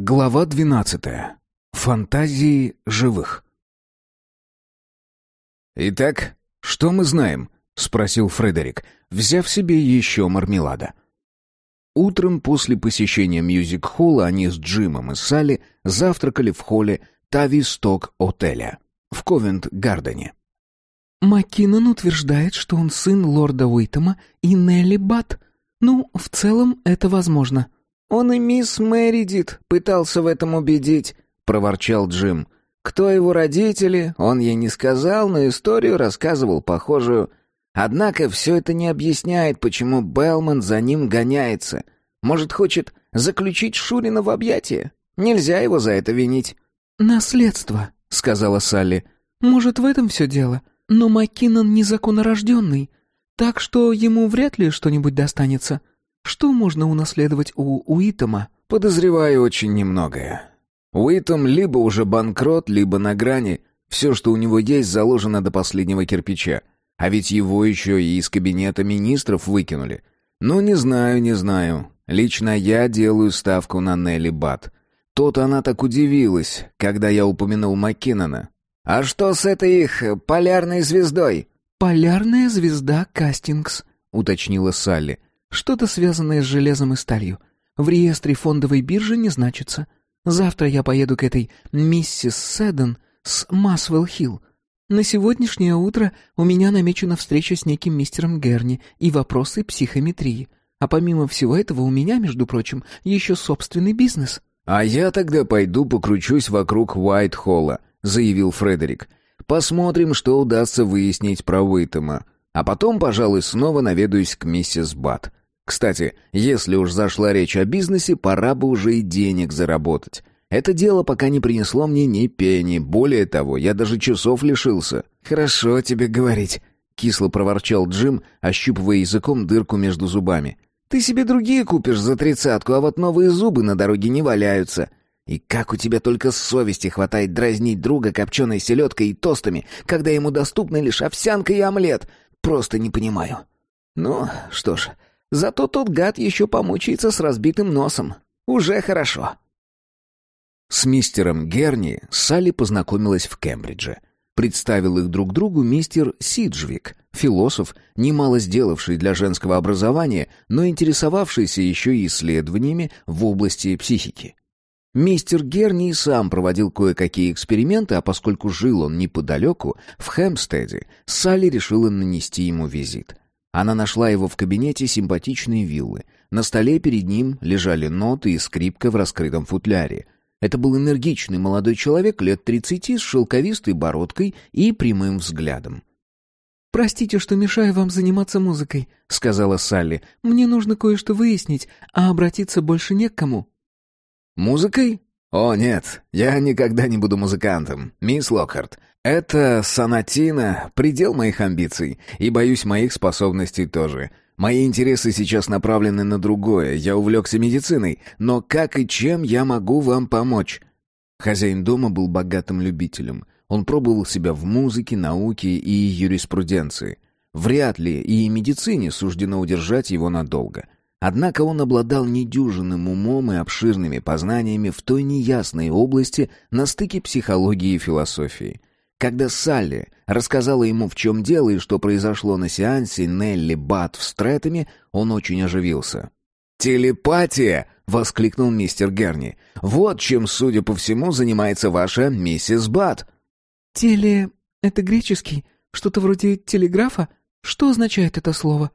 Глава двенадцатая. Фантазии живых. «Итак, что мы знаем?» — спросил Фредерик, взяв себе еще мармелада. Утром после посещения мюзик-холла они с Джимом и Салли завтракали в холле Тави-Сток-отеля в Ковент-Гардене. «Маккинон утверждает, что он сын лорда Уитема и Нелли Бат. Ну, в целом, это возможно». «Он и мисс Мэридит пытался в этом убедить», — проворчал Джим. «Кто его родители, он ей не сказал, но историю рассказывал похожую. Однако все это не объясняет, почему Белман за ним гоняется. Может, хочет заключить Шурина в объятия? Нельзя его за это винить». «Наследство», — сказала Салли. «Может, в этом все дело? Но Маккинон незаконнорожденный, так что ему вряд ли что-нибудь достанется». Что можно унаследовать у Уитома? Подозреваю очень немногое. Уитом либо уже банкрот, либо на грани. Все, что у него есть, заложено до последнего кирпича. А ведь его еще и из кабинета министров выкинули. Ну, не знаю, не знаю. Лично я делаю ставку на Нелли Бат. То-то она так удивилась, когда я упомянул Маккинона. «А что с этой их полярной звездой?» «Полярная звезда Кастингс», — уточнила Салли. Что-то связанное с железом и сталью. В реестре фондовой биржи не значится. Завтра я поеду к этой миссис Седден с Масвелл-Хилл. На сегодняшнее утро у меня намечена встреча с неким мистером Герни и вопросы психометрии. А помимо всего этого у меня, между прочим, еще собственный бизнес». «А я тогда пойду покручусь вокруг Уайт-Холла», — заявил Фредерик. «Посмотрим, что удастся выяснить про Уитема. А потом, пожалуй, снова наведаюсь к миссис Бат. Кстати, если уж зашла речь о бизнесе, пора бы уже и денег заработать. Это дело пока не принесло мне ни пени. Более того, я даже часов лишился. «Хорошо тебе говорить», — кисло проворчал Джим, ощупывая языком дырку между зубами. «Ты себе другие купишь за тридцатку, а вот новые зубы на дороге не валяются. И как у тебя только совести хватает дразнить друга копченой селедкой и тостами, когда ему доступны лишь овсянка и омлет? Просто не понимаю. Ну, что ж, Зато тот гад еще помучается с разбитым носом. Уже хорошо. С мистером Герни Салли познакомилась в Кембридже. Представил их друг другу мистер Сиджвик, философ, немало сделавший для женского образования, но интересовавшийся еще и исследованиями в области психики. Мистер Герни сам проводил кое-какие эксперименты, а поскольку жил он неподалеку, в Хэмпстеде, Салли решила нанести ему визит — она нашла его в кабинете симпатичной виллы. На столе перед ним лежали ноты и скрипка в раскрытом футляре. Это был энергичный молодой человек лет тридцати с шелковистой бородкой и прямым взглядом. «Простите, что мешаю вам заниматься музыкой», — сказала Салли. «Мне нужно кое-что выяснить, а обратиться больше не к кому». «Музыкой? О, нет, я никогда не буду музыкантом, мисс Локхарт. Это сонатина — предел моих амбиций, и, боюсь, моих способностей тоже. Мои интересы сейчас направлены на другое, я увлекся медициной, но как и чем я могу вам помочь?» Хозяин дома был богатым любителем. Он пробовал себя в музыке, науке и юриспруденции. Вряд ли и медицине суждено удержать его надолго. Однако он обладал недюжинным умом и обширными познаниями в той неясной области на стыке психологии и философии. Когда Салли рассказала ему, в чем дело и что произошло на сеансе Нелли Бат в Стрэттами, он очень оживился. «Телепатия!» — воскликнул мистер Герни. «Вот чем, судя по всему, занимается ваша миссис Бат». «Теле... это греческий? Что-то вроде телеграфа? Что означает это слово?»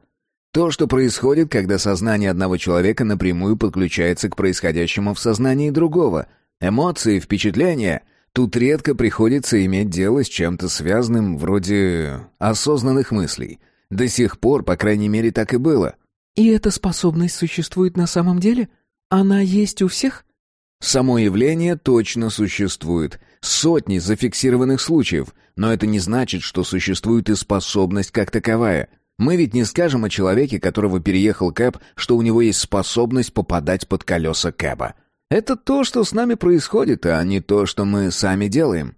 То, что происходит, когда сознание одного человека напрямую подключается к происходящему в сознании другого. Эмоции, впечатления. Тут редко приходится иметь дело с чем-то связанным вроде осознанных мыслей. До сих пор, по крайней мере, так и было. И эта способность существует на самом деле? Она есть у всех? Само явление точно существует. Сотни зафиксированных случаев. Но это не значит, что существует и способность как таковая. Мы ведь не скажем о человеке, которого переехал Кэп, что у него есть способность попадать под колеса Кэба. Это то, что с нами происходит, а не то, что мы сами делаем».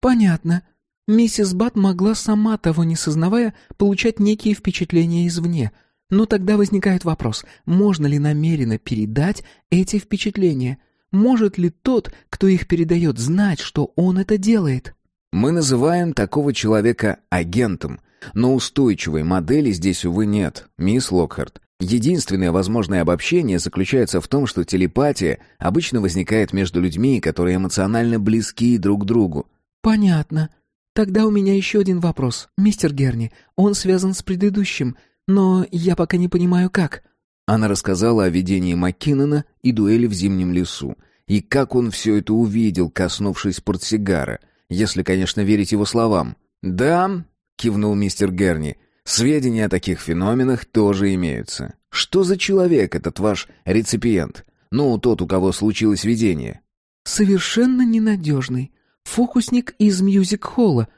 «Понятно. Миссис Бат могла сама, того не сознавая, получать некие впечатления извне. Но тогда возникает вопрос, можно ли намеренно передать эти впечатления? Может ли тот, кто их передает, знать, что он это делает? Мы называем такого человека агентом, но устойчивой модели здесь, увы, нет, мисс Локхарт. Единственное возможное обобщение заключается в том, что телепатия обычно возникает между людьми, которые эмоционально близки друг к другу. «Понятно. Тогда у меня еще один вопрос. Мистер Герни, он связан с предыдущим, но я пока не понимаю, как». Она рассказала о видении Маккинона и дуэли в зимнем лесу, и как он все это увидел, коснувшись портсигара, если, конечно, верить его словам. «Да», — кивнул мистер Герни, — «сведения о таких феноменах тоже имеются. Что за человек этот ваш реципиент? Ну, тот, у кого случилось видение?» «Совершенно ненадежный. Фокусник из мьюзик-холла.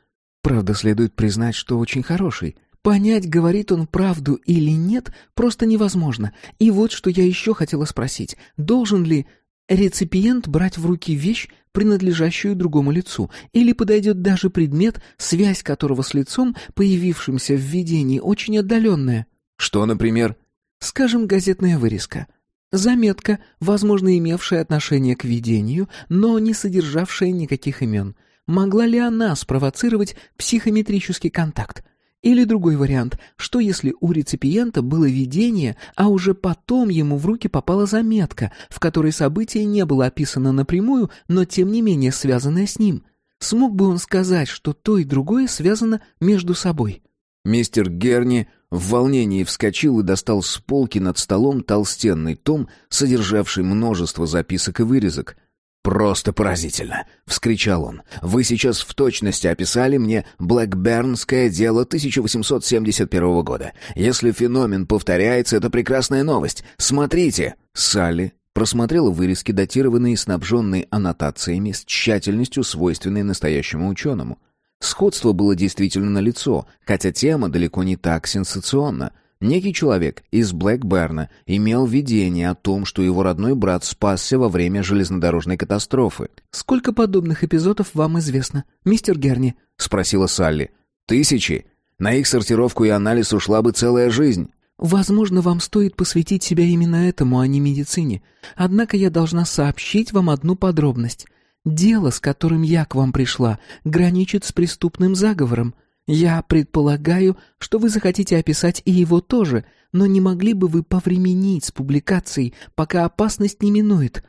Правда, следует признать, что очень хороший. Понять, говорит он правду или нет, просто невозможно. И вот что я еще хотела спросить. Должен ли реципиент брать в руки вещь, принадлежащую другому лицу, или подойдет даже предмет, связь которого с лицом, появившимся в видении, очень отдаленная? Что, например? Скажем, газетная вырезка. Заметка, возможно, имевшая отношение к видению, но не содержавшая никаких имен. Могла ли она спровоцировать психометрический контакт? Или другой вариант, что если у реципиента было видение, а уже потом ему в руки попала заметка, в которой событие не было описано напрямую, но тем не менее связанное с ним? Смог бы он сказать, что то и другое связано между собой? Мистер Герни в волнении вскочил и достал с полки над столом толстенный том, содержавший множество записок и вырезок. «Просто поразительно!» — вскричал он. «Вы сейчас в точности описали мне Блэкбернское дело 1871 года. Если феномен повторяется, это прекрасная новость. Смотрите!» Салли просмотрела вырезки, датированные и снабженные аннотациями с тщательностью, свойственной настоящему ученому. Сходство было действительно налицо, хотя тема далеко не так сенсационна — Некий человек из Блэкберна имел видение о том, что его родной брат спасся во время железнодорожной катастрофы. «Сколько подобных эпизодов вам известно, мистер Герни?» — спросила Салли. «Тысячи. На их сортировку и анализ ушла бы целая жизнь». «Возможно, вам стоит посвятить себя именно этому, а не медицине. Однако я должна сообщить вам одну подробность. Дело, с которым я к вам пришла, граничит с преступным заговором. Я предполагаю, что вы захотите описать и его тоже, но не могли бы вы повременить с публикацией, пока опасность не минует?»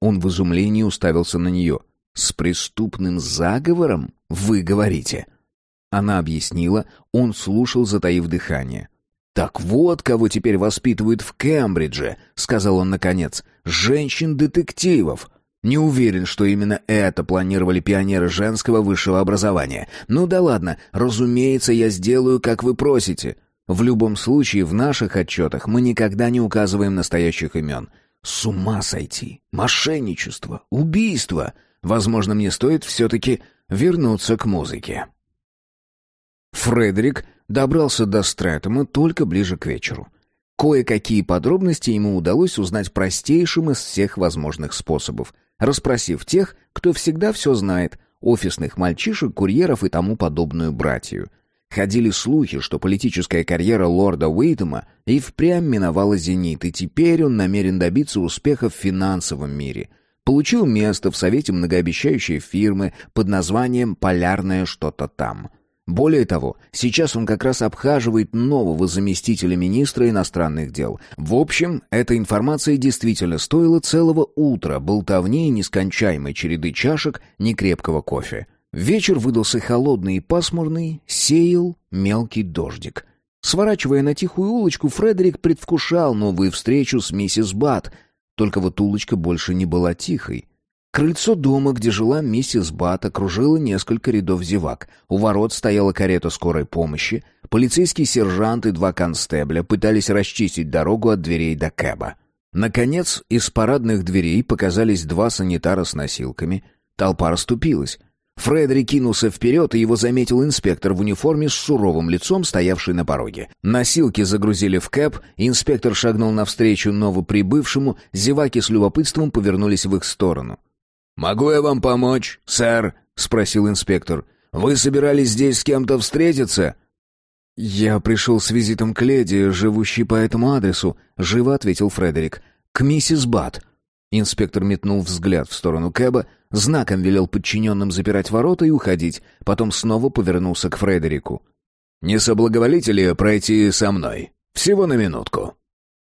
Он в изумлении уставился на нее. «С преступным заговором, вы говорите?» Она объяснила, он слушал, затаив дыхание. «Так вот, кого теперь воспитывают в Кембридже», — сказал он наконец. «Женщин-детективов. Не уверен, что именно это планировали пионеры женского высшего образования. Ну да ладно, разумеется, я сделаю, как вы просите. В любом случае, в наших отчетах мы никогда не указываем настоящих имен. С ума сойти. Мошенничество. Убийство. Возможно, мне стоит все-таки вернуться к музыке. Фредерик добрался до Стрэттема только ближе к вечеру. Кое-какие подробности ему удалось узнать простейшим из всех возможных способов — расспросив тех, кто всегда все знает, офисных мальчишек, курьеров и тому подобную братью. Ходили слухи, что политическая карьера лорда Уэйтема и впрямь миновала зенит, и теперь он намерен добиться успеха в финансовом мире. Получил место в совете многообещающей фирмы под названием «Полярное что-то там». Более того, сейчас он как раз обхаживает нового заместителя министра иностранных дел. В общем, эта информация действительно стоила целого утра болтовни и нескончаемой череды чашек некрепкого кофе. Вечер выдался холодный и пасмурный, сеял мелкий дождик. Сворачивая на тихую улочку, Фредерик предвкушал новую встречу с миссис Бат. Только вот улочка больше не была тихой. Крыльцо дома, где жила миссис Бат, окружило несколько рядов зевак. У ворот стояла карета скорой помощи. Полицейский сержант и два констебля пытались расчистить дорогу от дверей до кэба. Наконец, из парадных дверей показались два санитара с носилками. Толпа расступилась. Фредерик кинулся вперед, и его заметил инспектор в униформе с суровым лицом, стоявший на пороге. Носилки загрузили в кэб, инспектор шагнул навстречу новоприбывшему, зеваки с любопытством повернулись в их сторону. «Могу я вам помочь, сэр?» — спросил инспектор. «Вы собирались здесь с кем-то встретиться?» «Я пришел с визитом к леди, живущей по этому адресу», — живо ответил Фредерик. «К миссис Бат». Инспектор метнул взгляд в сторону Кэба, знаком велел подчиненным запирать ворота и уходить, потом снова повернулся к Фредерику. «Не соблаговолите ли пройти со мной? Всего на минутку».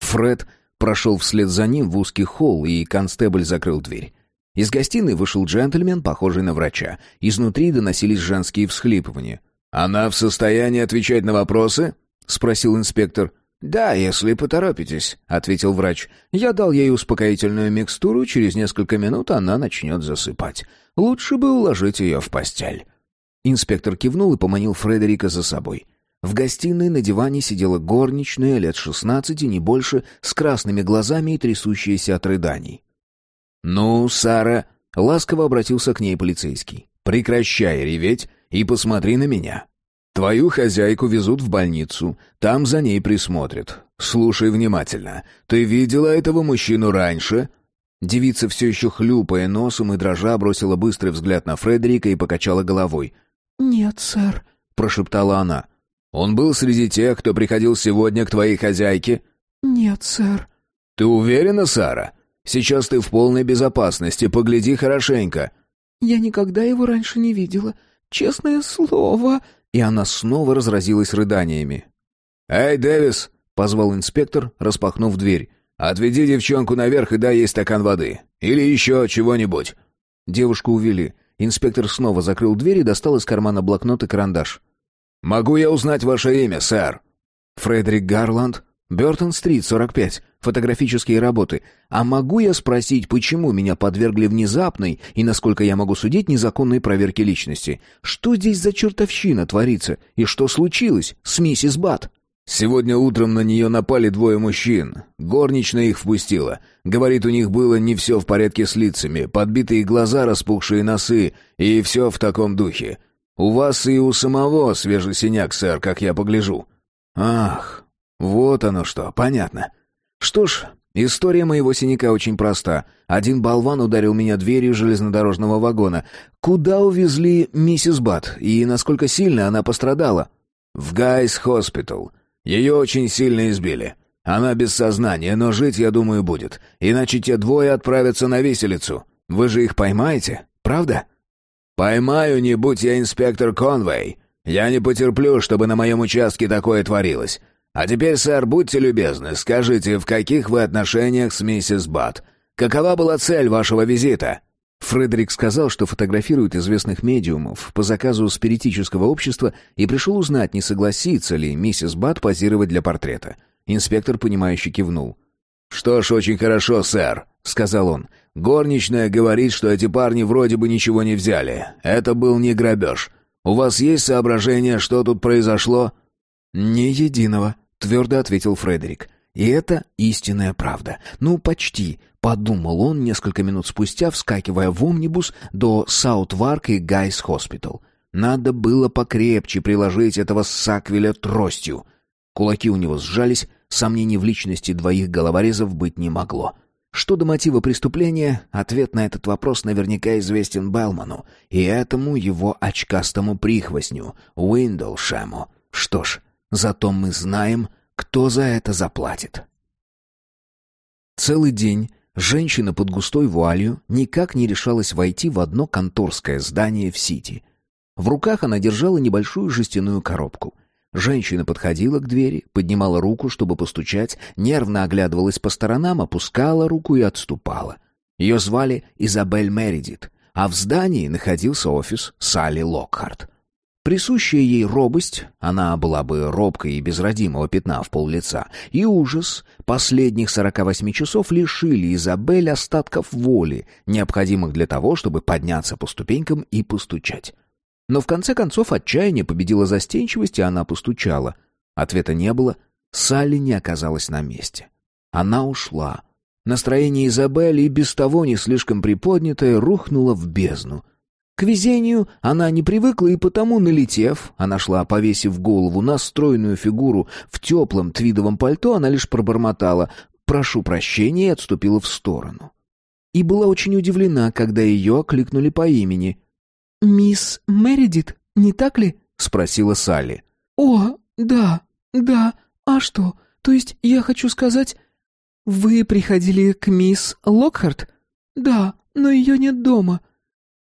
Фред прошел вслед за ним в узкий холл, и констебль закрыл дверь. Из гостиной вышел джентльмен, похожий на врача. Изнутри доносились женские всхлипывания. «Она в состоянии отвечать на вопросы?» — спросил инспектор. «Да, если поторопитесь», — ответил врач. «Я дал ей успокоительную микстуру, через несколько минут она начнет засыпать. Лучше бы уложить ее в постель». Инспектор кивнул и поманил Фредерика за собой. В гостиной на диване сидела горничная, лет шестнадцати, не больше, с красными глазами и трясущаяся от рыданий. «Ну, Сара», — ласково обратился к ней полицейский, — «прекращай реветь и посмотри на меня. Твою хозяйку везут в больницу, там за ней присмотрят. Слушай внимательно. Ты видела этого мужчину раньше?» Девица, все еще хлюпая носом и дрожа, бросила быстрый взгляд на Фредерика и покачала головой. «Нет, сэр», — прошептала она. «Он был среди тех, кто приходил сегодня к твоей хозяйке?» «Нет, сэр». «Ты уверена, Сара? Сейчас ты в полной безопасности, погляди хорошенько». «Я никогда его раньше не видела. Честное слово...» и она снова разразилась рыданиями. «Эй, Дэвис!» — позвал инспектор, распахнув дверь. «Отведи девчонку наверх и дай ей стакан воды. Или еще чего-нибудь». Девушку увели. Инспектор снова закрыл дверь и достал из кармана блокнот и карандаш. «Могу я узнать ваше имя, сэр?» «Фредерик Гарланд, Бёртон-стрит, 45. Фотографические работы. А могу я спросить, почему меня подвергли внезапной и, насколько я могу судить, незаконной проверке личности? Что здесь за чертовщина творится? И что случилось с миссис Бат? Сегодня утром на нее напали двое мужчин. Горничная их впустила. Говорит, у них было не все в порядке с лицами, подбитые глаза, распухшие носы и все в таком духе. У вас и у самого свежий синяк, сэр, как я погляжу. Ах, вот оно что, понятно. Что ж, история моего синяка очень проста. Один болван ударил меня дверью железнодорожного вагона. Куда увезли миссис Бат и насколько сильно она пострадала? В Гайс Хоспитал. Ее очень сильно избили. Она без сознания, но жить, я думаю, будет. Иначе те двое отправятся на виселицу. Вы же их поймаете, правда? Поймаю, не будь я инспектор Конвей. Я не потерплю, чтобы на моем участке такое творилось. А теперь, сэр, будьте любезны, скажите, в каких вы отношениях с миссис Бат? Какова была цель вашего визита?» Фредерик сказал, что фотографирует известных медиумов по заказу спиритического общества и пришел узнать, не согласится ли миссис Бат позировать для портрета. Инспектор, понимающе кивнул. «Что ж, очень хорошо, сэр», — сказал он. «Горничная говорит, что эти парни вроде бы ничего не взяли. Это был не грабеж. У вас есть соображение, что тут произошло?» «Ни единого», твердо ответил Фредерик. И это истинная правда. Ну, почти, подумал он несколько минут спустя, вскакивая в омнибус до Саутварк и Гайс Хоспитал. Надо было покрепче приложить этого Саквеля тростью. Кулаки у него сжались, сомнений в личности двоих головорезов быть не могло. Что до мотива преступления, ответ на этот вопрос наверняка известен Белману и этому его очкастому прихвостню, Уиндлшему. Что ж, Зато мы знаем, кто за это заплатит. Целый день женщина под густой вуалью никак не решалась войти в одно конторское здание в Сити. В руках она держала небольшую жестяную коробку. Женщина подходила к двери, поднимала руку, чтобы постучать, нервно оглядывалась по сторонам, опускала руку и отступала. Ее звали Изабель Мередит, а в здании находился офис Салли Локхарт. Присущая ей робость, она была бы робкой и без родимого пятна в пол лица, и ужас последних сорока восьми часов лишили Изабель остатков воли, необходимых для того, чтобы подняться по ступенькам и постучать. Но в конце концов отчаяние победило застенчивость, и она постучала. Ответа не было, Салли не оказалась на месте. Она ушла. Настроение Изабель и без того не слишком приподнятое рухнуло в бездну — к везению она не привыкла и потому, налетев, она шла, повесив голову на стройную фигуру в теплом твидовом пальто, она лишь пробормотала «прошу прощения» и отступила в сторону. И была очень удивлена, когда ее окликнули по имени. «Мисс Мередит, не так ли?» — спросила Салли. «О, да, да, а что? То есть я хочу сказать...» «Вы приходили к мисс Локхарт?» «Да, но ее нет дома.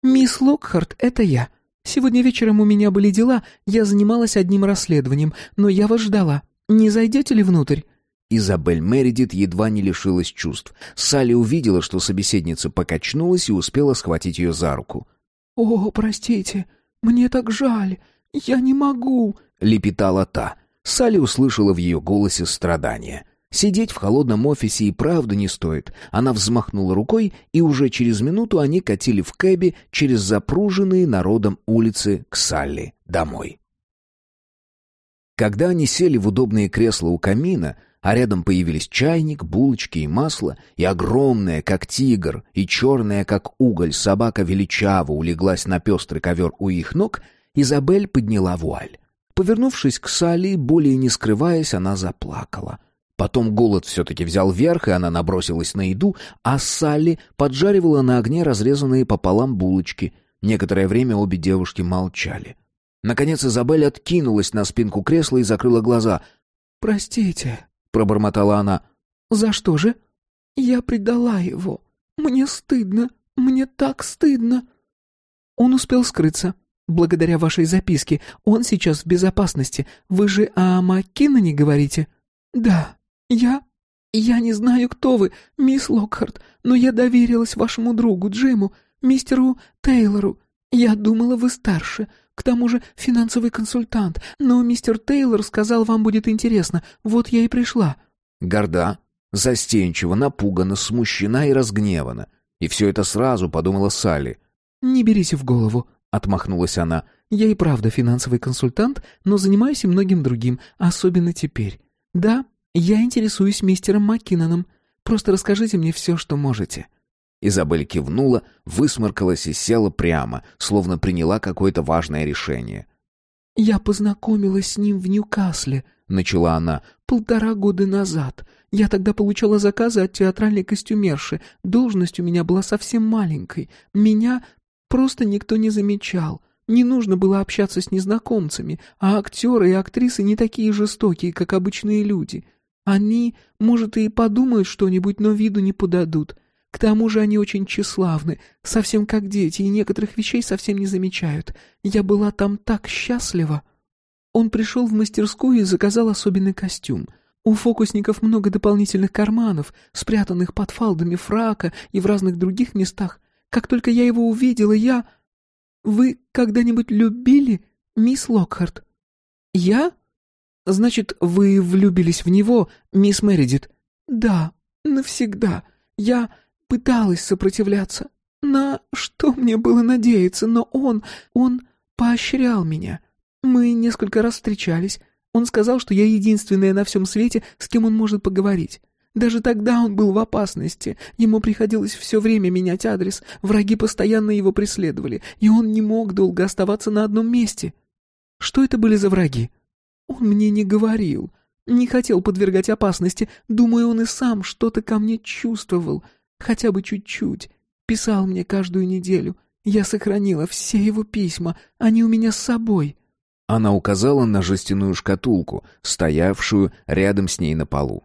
Мисс Локхарт — это я. Сегодня вечером у меня были дела, я занималась одним расследованием, но я вас ждала. Не зайдете ли внутрь?» Изабель Мередит едва не лишилась чувств. Салли увидела, что собеседница покачнулась и успела схватить ее за руку. «О, простите, мне так жаль, я не могу», — лепетала та. Салли услышала в ее голосе страдания. Сидеть в холодном офисе и правда не стоит. Она взмахнула рукой, и уже через минуту они катили в кэбе через запруженные народом улицы к Салли домой. Когда они сели в удобные кресла у камина, а рядом появились чайник, булочки и масло, и огромная, как тигр, и черная, как уголь, собака величаво улеглась на пестрый ковер у их ног, Изабель подняла вуаль. Повернувшись к Салли, более не скрываясь, она заплакала. Потом голод все-таки взял верх, и она набросилась на еду, а Салли поджаривала на огне разрезанные пополам булочки. Некоторое время обе девушки молчали. Наконец Изабель откинулась на спинку кресла и закрыла глаза. «Простите», пробормотала она. «За что же?» «Я предала его. Мне стыдно. Мне так стыдно». Он успел скрыться. Благодаря вашей записке. Он сейчас в безопасности. Вы же о Маккиноне говорите? Да. Я... Я не знаю, кто вы, мисс Локхарт, но я доверилась вашему другу Джиму, мистеру Тейлору. Я думала, вы старше. К тому же финансовый консультант. Но мистер Тейлор сказал, вам будет интересно. Вот я и пришла». Горда, застенчива, напугана, смущена и разгневана. И все это сразу подумала Салли. «Не берите в голову», — отмахнулась она. «Я и правда финансовый консультант, но занимаюсь и многим другим, особенно теперь. Да, я интересуюсь мистером Маккиноном. Просто расскажите мне все, что можете». Изабель кивнула, высморкалась и села прямо, словно приняла какое-то важное решение. «Я познакомилась с ним в Ньюкасле», — начала она, — «полтора года назад. Я тогда получала заказы от театральной костюмерши. Должность у меня была совсем маленькой. Меня просто никто не замечал. Не нужно было общаться с незнакомцами, а актеры и актрисы не такие жестокие, как обычные люди. Они, может, и подумают что-нибудь, но виду не подадут. К тому же они очень тщеславны, совсем как дети, и некоторых вещей совсем не замечают. Я была там так счастлива. Он пришел в мастерскую и заказал особенный костюм. У фокусников много дополнительных карманов, спрятанных под фалдами фрака и в разных других местах. Как только я его увидела, я... Вы когда-нибудь любили мисс Локхарт? Я? Значит, вы влюбились в него, мисс Мередит? Да, навсегда. Я пыталась сопротивляться. На что мне было надеяться, но он, он поощрял меня. Мы несколько раз встречались. Он сказал, что я единственная на всем свете, с кем он может поговорить. Даже тогда он был в опасности. Ему приходилось все время менять адрес. Враги постоянно его преследовали, и он не мог долго оставаться на одном месте. Что это были за враги? Он мне не говорил. Не хотел подвергать опасности. Думаю, он и сам что-то ко мне чувствовал. Хотя бы чуть-чуть. Писал мне каждую неделю. Я сохранила все его письма. Они у меня с собой». Она указала на жестяную шкатулку, стоявшую рядом с ней на полу.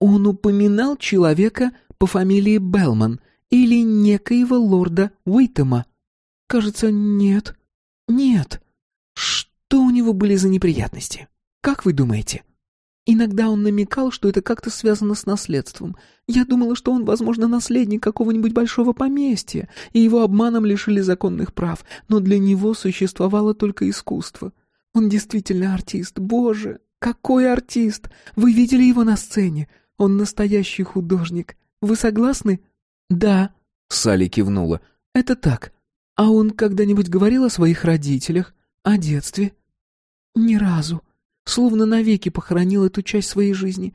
«Он упоминал человека по фамилии Белман или некоего лорда Уитема?» «Кажется, нет. Нет. Что у него были за неприятности? Как вы думаете?» Иногда он намекал, что это как-то связано с наследством. Я думала, что он, возможно, наследник какого-нибудь большого поместья, и его обманом лишили законных прав, но для него существовало только искусство. Он действительно артист. Боже, какой артист! Вы видели его на сцене? Он настоящий художник. Вы согласны? Да. Салли кивнула. Это так. А он когда-нибудь говорил о своих родителях, о детстве? Ни разу словно навеки похоронил эту часть своей жизни.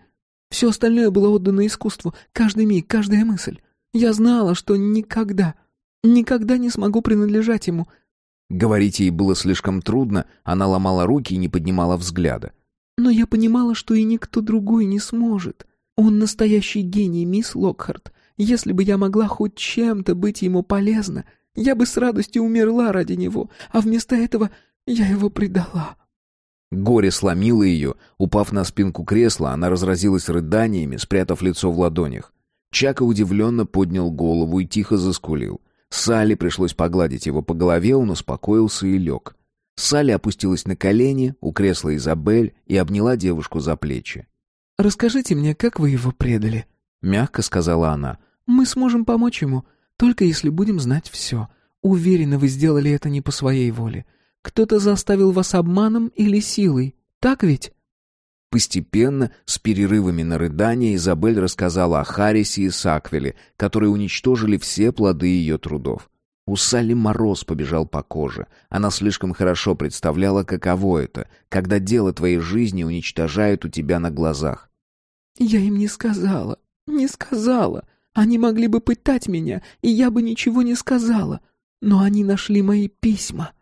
Все остальное было отдано искусству, каждый миг, каждая мысль. Я знала, что никогда, никогда не смогу принадлежать ему. Говорить ей было слишком трудно, она ломала руки и не поднимала взгляда. Но я понимала, что и никто другой не сможет. Он настоящий гений, мисс Локхарт. Если бы я могла хоть чем-то быть ему полезна, я бы с радостью умерла ради него, а вместо этого я его предала. Горе сломило ее. Упав на спинку кресла, она разразилась рыданиями, спрятав лицо в ладонях. Чака удивленно поднял голову и тихо заскулил. Салли пришлось погладить его по голове, он успокоился и лег. Салли опустилась на колени у кресла Изабель и обняла девушку за плечи. «Расскажите мне, как вы его предали?» — мягко сказала она. «Мы сможем помочь ему, только если будем знать все. Уверена, вы сделали это не по своей воле. Кто-то заставил вас обманом или силой, так ведь?» Постепенно, с перерывами на рыдание, Изабель рассказала о Харрисе и Саквеле, которые уничтожили все плоды ее трудов. У Салли мороз побежал по коже. Она слишком хорошо представляла, каково это, когда дело твоей жизни уничтожают у тебя на глазах. «Я им не сказала, не сказала. Они могли бы пытать меня, и я бы ничего не сказала. Но они нашли мои письма».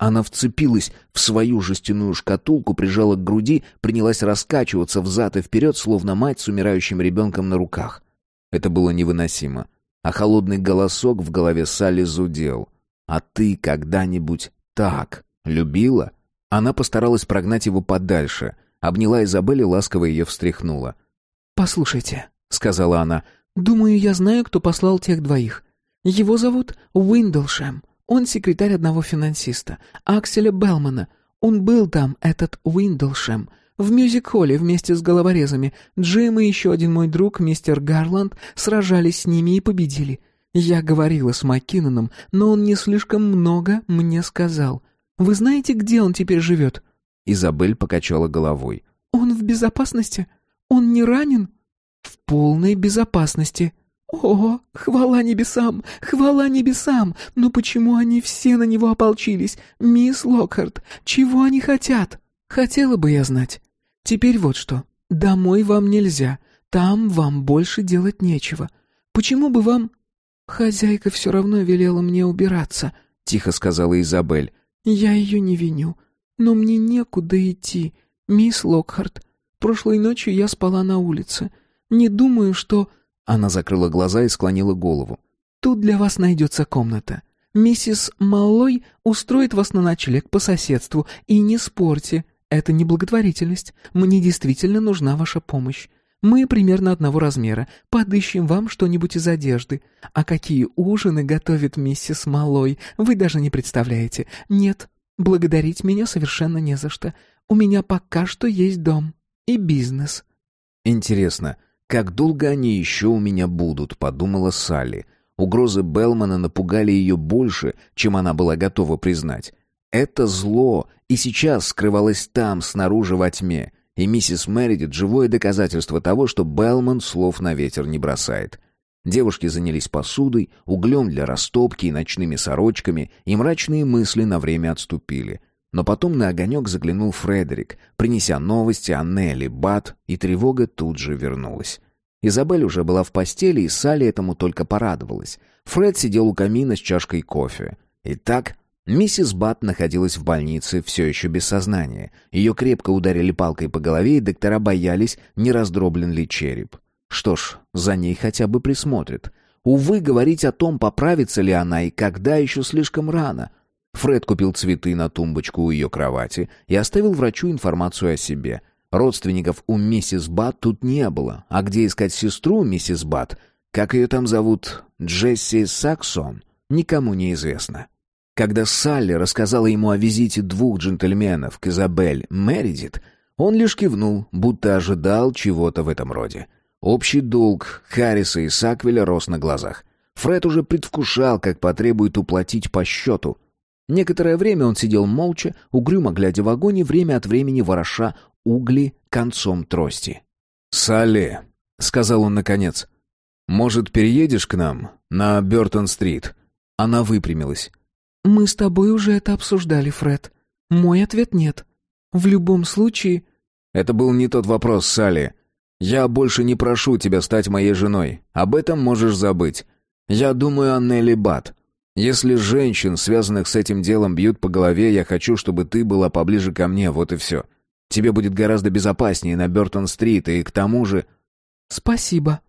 Она вцепилась в свою жестяную шкатулку, прижала к груди, принялась раскачиваться взад и вперед, словно мать с умирающим ребенком на руках. Это было невыносимо а холодный голосок в голове Салли зудел. «А ты когда-нибудь так любила?» Она постаралась прогнать его подальше, обняла Изабель и ласково ее встряхнула. «Послушайте», — сказала она, — «думаю, я знаю, кто послал тех двоих. Его зовут Уиндлшем. Он секретарь одного финансиста, Акселя Белмана. Он был там, этот Уиндлшем. В мюзик-холле вместе с головорезами Джим и еще один мой друг, мистер Гарланд, сражались с ними и победили. Я говорила с Маккиноном, но он не слишком много мне сказал. Вы знаете, где он теперь живет?» Изабель покачала головой. «Он в безопасности? Он не ранен?» «В полной безопасности». «О, хвала небесам! Хвала небесам! Но почему они все на него ополчились? Мисс Локхарт, чего они хотят?» «Хотела бы я знать. Теперь вот что. Домой вам нельзя. Там вам больше делать нечего. Почему бы вам...» «Хозяйка все равно велела мне убираться», — тихо сказала Изабель. «Я ее не виню. Но мне некуда идти. Мисс Локхарт, прошлой ночью я спала на улице. Не думаю, что...» Она закрыла глаза и склонила голову. «Тут для вас найдется комната. Миссис Маллой устроит вас на ночлег по соседству, и не спорьте, это не благотворительность. Мне действительно нужна ваша помощь. Мы примерно одного размера. Подыщем вам что-нибудь из одежды. А какие ужины готовит миссис Малой, вы даже не представляете. Нет, благодарить меня совершенно не за что. У меня пока что есть дом и бизнес. Интересно, как долго они еще у меня будут, подумала Салли. Угрозы Белмана напугали ее больше, чем она была готова признать. Это зло и сейчас скрывалось там, снаружи во тьме, и миссис Мередит — живое доказательство того, что Белман слов на ветер не бросает. Девушки занялись посудой, углем для растопки и ночными сорочками, и мрачные мысли на время отступили. Но потом на огонек заглянул Фредерик, принеся новости о Нелли Бат, и тревога тут же вернулась. Изабель уже была в постели, и Салли этому только порадовалась. Фред сидел у камина с чашкой кофе. Итак, Миссис Бат находилась в больнице, все еще без сознания. Ее крепко ударили палкой по голове, и доктора боялись, не раздроблен ли череп. Что ж, за ней хотя бы присмотрят. Увы, говорить о том, поправится ли она и когда, еще слишком рано. Фред купил цветы на тумбочку у ее кровати и оставил врачу информацию о себе. Родственников у миссис Бат тут не было. А где искать сестру миссис Бат? Как ее там зовут? Джесси Саксон? Никому не известно. Когда Салли рассказала ему о визите двух джентльменов к Изабель Мередит, он лишь кивнул, будто ожидал чего-то в этом роде. Общий долг Харриса и Саквеля рос на глазах. Фред уже предвкушал, как потребует уплатить по счету. Некоторое время он сидел молча, угрюмо глядя в огонь и время от времени вороша угли концом трости. «Салли», — сказал он наконец, — «может, переедешь к нам на Бёртон-стрит?» Она выпрямилась. «Мы с тобой уже это обсуждали, Фред. Мой ответ нет. В любом случае...» «Это был не тот вопрос, Салли. Я больше не прошу тебя стать моей женой. Об этом можешь забыть. Я думаю о Нелли Бат. Если женщин, связанных с этим делом, бьют по голове, я хочу, чтобы ты была поближе ко мне, вот и все. Тебе будет гораздо безопаснее на Бёртон-стрит, и к тому же...» «Спасибо.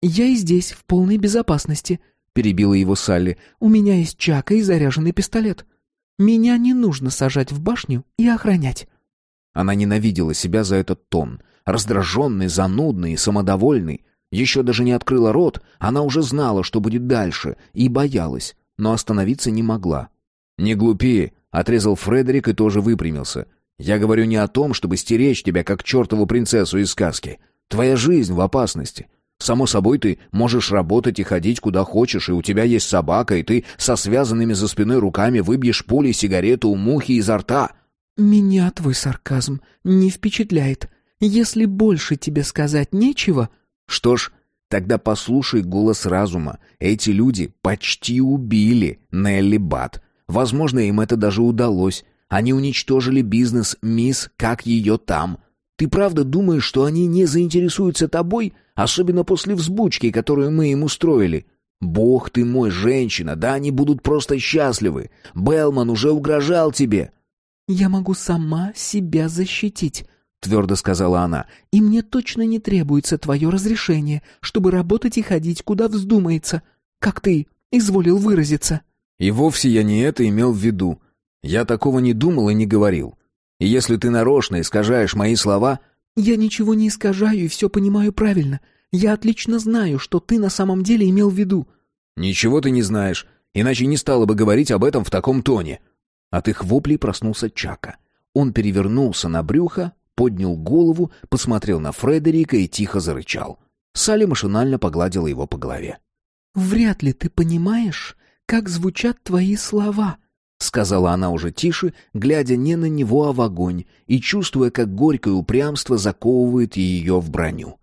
Я и здесь, в полной безопасности», перебила его Салли. «У меня есть чака и заряженный пистолет. Меня не нужно сажать в башню и охранять». Она ненавидела себя за этот тон. Раздраженный, занудный и самодовольный. Еще даже не открыла рот, она уже знала, что будет дальше, и боялась, но остановиться не могла. «Не глупи», — отрезал Фредерик и тоже выпрямился. «Я говорю не о том, чтобы стеречь тебя, как чертову принцессу из сказки. Твоя жизнь в опасности. Само собой, ты можешь работать и ходить куда хочешь, и у тебя есть собака, и ты со связанными за спиной руками выбьешь пулей сигарету у мухи изо рта». «Меня твой сарказм не впечатляет. Если больше тебе сказать нечего...» «Что ж, тогда послушай голос разума. Эти люди почти убили Нелли Бат. Возможно, им это даже удалось. Они уничтожили бизнес мисс «Как ее там». Ты правда думаешь, что они не заинтересуются тобой, особенно после взбучки, которую мы им устроили? Бог ты мой, женщина, да они будут просто счастливы. Белман уже угрожал тебе. Я могу сама себя защитить, твердо сказала она. И мне точно не требуется твое разрешение, чтобы работать и ходить куда вздумается, как ты изволил выразиться. И вовсе я не это имел в виду. Я такого не думал и не говорил. И если ты нарочно искажаешь мои слова... Я ничего не искажаю и все понимаю правильно. Я отлично знаю, что ты на самом деле имел в виду. Ничего ты не знаешь, иначе не стала бы говорить об этом в таком тоне. От их воплей проснулся Чака. Он перевернулся на брюхо, поднял голову, посмотрел на Фредерика и тихо зарычал. Салли машинально погладила его по голове. «Вряд ли ты понимаешь, как звучат твои слова», — сказала она уже тише, глядя не на него, а в огонь, и чувствуя, как горькое упрямство заковывает ее в броню.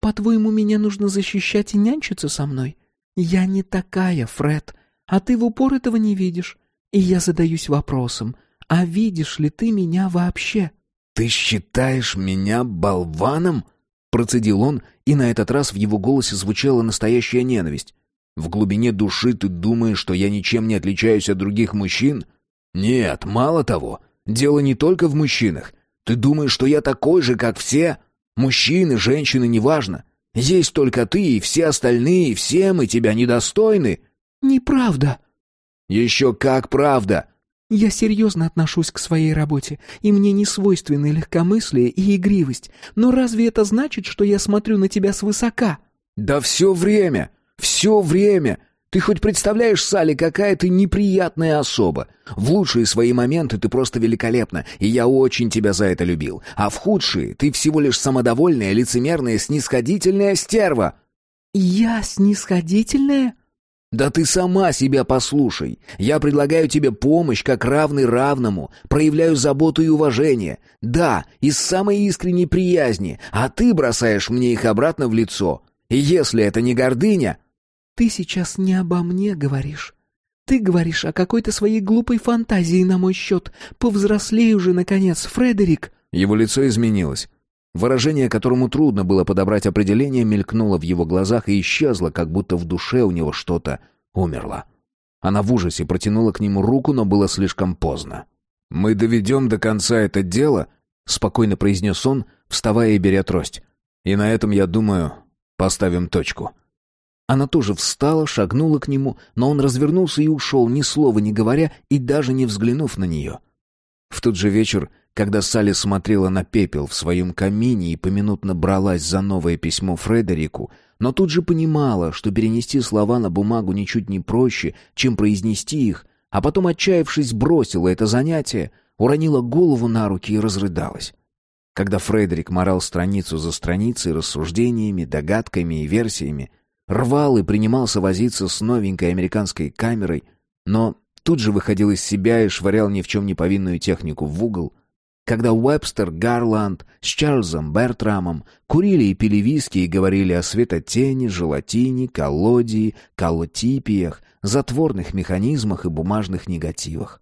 «По-твоему, меня нужно защищать и нянчиться со мной? Я не такая, Фред, а ты в упор этого не видишь. И я задаюсь вопросом, а видишь ли ты меня вообще?» «Ты считаешь меня болваном?» — процедил он, и на этот раз в его голосе звучала настоящая ненависть. В глубине души ты думаешь, что я ничем не отличаюсь от других мужчин? Нет, мало того, дело не только в мужчинах. Ты думаешь, что я такой же, как все? Мужчины, женщины, неважно. Есть только ты, и все остальные, все мы тебя недостойны. Неправда. Еще как правда. Я серьезно отношусь к своей работе, и мне не свойственны легкомыслие и игривость. Но разве это значит, что я смотрю на тебя свысока? Да все время. Все время. Ты хоть представляешь, Салли, какая ты неприятная особа. В лучшие свои моменты ты просто великолепна, и я очень тебя за это любил. А в худшие ты всего лишь самодовольная, лицемерная, снисходительная стерва. Я снисходительная? Да ты сама себя послушай. Я предлагаю тебе помощь как равный равному, проявляю заботу и уважение. Да, из самой искренней приязни, а ты бросаешь мне их обратно в лицо. И если это не гордыня, «Ты сейчас не обо мне говоришь. Ты говоришь о какой-то своей глупой фантазии на мой счет. Повзрослей уже, наконец, Фредерик!» Его лицо изменилось. Выражение, которому трудно было подобрать определение, мелькнуло в его глазах и исчезло, как будто в душе у него что-то умерло. Она в ужасе протянула к нему руку, но было слишком поздно. «Мы доведем до конца это дело», — спокойно произнес он, вставая и беря трость. «И на этом, я думаю, поставим точку». Она тоже встала, шагнула к нему, но он развернулся и ушел, ни слова не говоря и даже не взглянув на нее. В тот же вечер, когда Салли смотрела на пепел в своем камине и поминутно бралась за новое письмо Фредерику, но тут же понимала, что перенести слова на бумагу ничуть не проще, чем произнести их, а потом, отчаявшись, бросила это занятие, уронила голову на руки и разрыдалась. Когда Фредерик морал страницу за страницей рассуждениями, догадками и версиями, рвал и принимался возиться с новенькой американской камерой, но тут же выходил из себя и швырял ни в чем не повинную технику в угол. Когда Уэбстер, Гарланд с Чарльзом Бертрамом курили и пили виски и говорили о светотени, желатине, коллодии, колотипиях, затворных механизмах и бумажных негативах.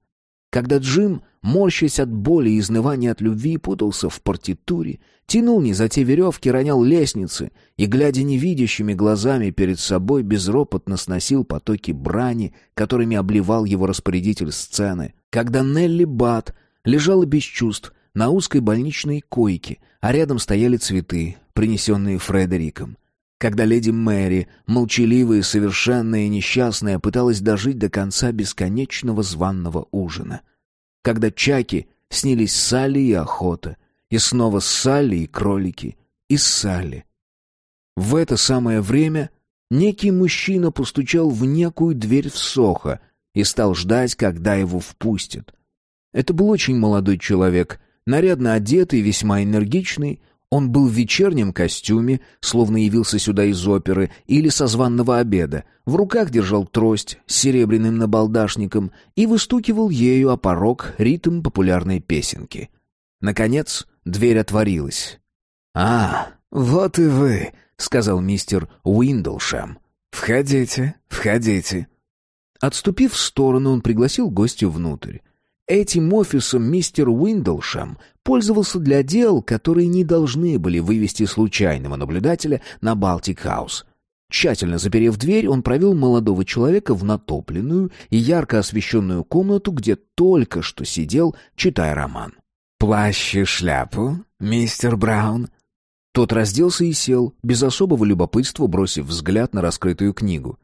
Когда Джим, морщась от боли и изнывания от любви, путался в партитуре, тянул не за те веревки, ронял лестницы и, глядя невидящими глазами перед собой, безропотно сносил потоки брани, которыми обливал его распорядитель сцены. Когда Нелли Бат лежала без чувств на узкой больничной койке, а рядом стояли цветы, принесенные Фредериком. Когда леди Мэри, молчаливая, совершенная и несчастная, пыталась дожить до конца бесконечного званного ужина. Когда Чаки снились Салли и охота, и снова Салли и кролики, и Салли. В это самое время некий мужчина постучал в некую дверь в Сохо и стал ждать, когда его впустят. Это был очень молодой человек, нарядно одетый, весьма энергичный. Он был в вечернем костюме, словно явился сюда из оперы или со званного обеда. В руках держал трость с серебряным набалдашником и выстукивал ею о порог ритм популярной песенки. Наконец, дверь отворилась. «А, вот и вы!» — сказал мистер Уиндлшем. «Входите, входите». Отступив в сторону, он пригласил гостя внутрь. Этим офисом мистер Уиндлшем пользовался для дел, которые не должны были вывести случайного наблюдателя на Балтик-хаус. Тщательно заперев дверь, он провел молодого человека в натопленную и ярко освещенную комнату, где только что сидел, читая роман. «Плащ и шляпу, мистер Браун?» Тот разделся и сел, без особого любопытства бросив взгляд на раскрытую книгу.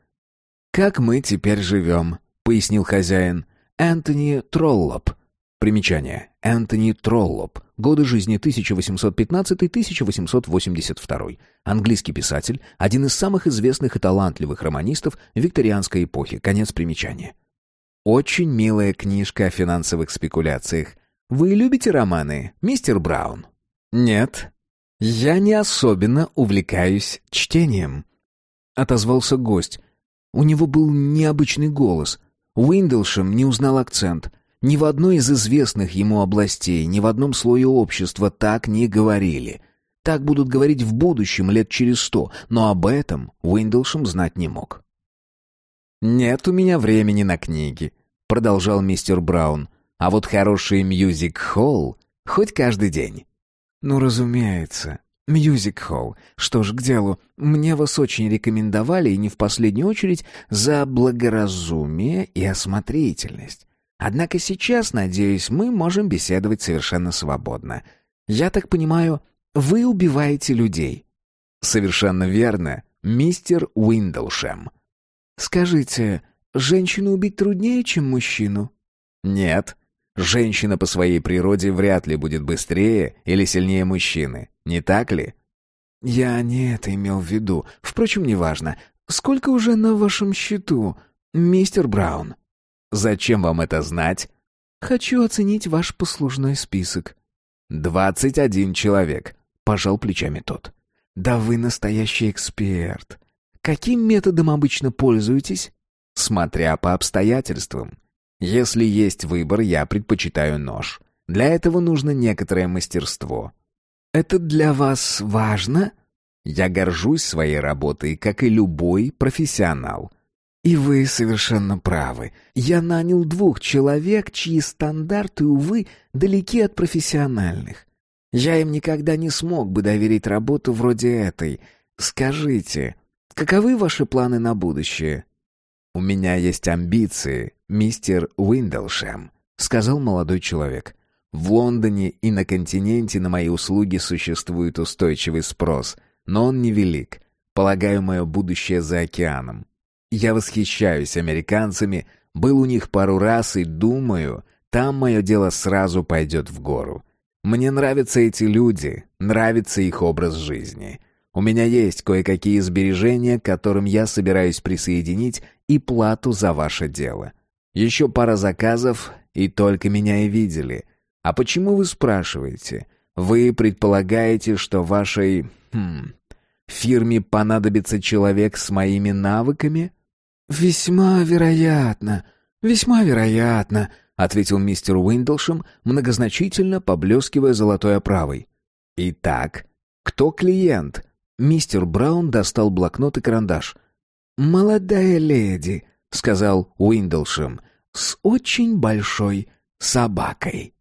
«Как мы теперь живем», — пояснил хозяин. «Энтони Троллоп». Примечание. Энтони Троллоп. Годы жизни 1815-1882. Английский писатель, один из самых известных и талантливых романистов викторианской эпохи. Конец примечания. Очень милая книжка о финансовых спекуляциях. Вы любите романы, мистер Браун? Нет, «Я не особенно увлекаюсь чтением», — отозвался гость. У него был необычный голос. Уиндлшем не узнал акцент. Ни в одной из известных ему областей, ни в одном слое общества так не говорили. Так будут говорить в будущем, лет через сто, но об этом Уиндлшем знать не мог. «Нет у меня времени на книги», — продолжал мистер Браун. «А вот хороший мюзик-холл хоть каждый день». «Ну, разумеется. Мюзик-холл. Что ж, к делу. Мне вас очень рекомендовали, и не в последнюю очередь, за благоразумие и осмотрительность. Однако сейчас, надеюсь, мы можем беседовать совершенно свободно. Я так понимаю, вы убиваете людей». «Совершенно верно, мистер Уиндлшем». «Скажите, женщину убить труднее, чем мужчину?» «Нет, Женщина по своей природе вряд ли будет быстрее или сильнее мужчины, не так ли? Я не это имел в виду. Впрочем, неважно. Сколько уже на вашем счету, мистер Браун? Зачем вам это знать? Хочу оценить ваш послужной список. «Двадцать один человек», — пожал плечами тот. «Да вы настоящий эксперт. Каким методом обычно пользуетесь?» «Смотря по обстоятельствам. Если есть выбор, я предпочитаю нож. Для этого нужно некоторое мастерство. Это для вас важно? Я горжусь своей работой, как и любой профессионал. И вы совершенно правы. Я нанял двух человек, чьи стандарты, увы, далеки от профессиональных. Я им никогда не смог бы доверить работу вроде этой. Скажите, каковы ваши планы на будущее? У меня есть амбиции, мистер Уиндлшем», — сказал молодой человек. «В Лондоне и на континенте на мои услуги существует устойчивый спрос, но он невелик. Полагаю, мое будущее за океаном. Я восхищаюсь американцами, был у них пару раз и думаю, там мое дело сразу пойдет в гору. Мне нравятся эти люди, нравится их образ жизни». У меня есть кое-какие сбережения, к которым я собираюсь присоединить и плату за ваше дело. Еще пара заказов, и только меня и видели. А почему вы спрашиваете? Вы предполагаете, что вашей... Хм, фирме понадобится человек с моими навыками? Весьма вероятно, весьма вероятно, ответил мистер Уиндлшем, многозначительно поблескивая золотой оправой. Итак, кто клиент? Мистер Браун достал блокнот и карандаш. «Молодая леди», — сказал Уиндлшем, — «с очень большой собакой».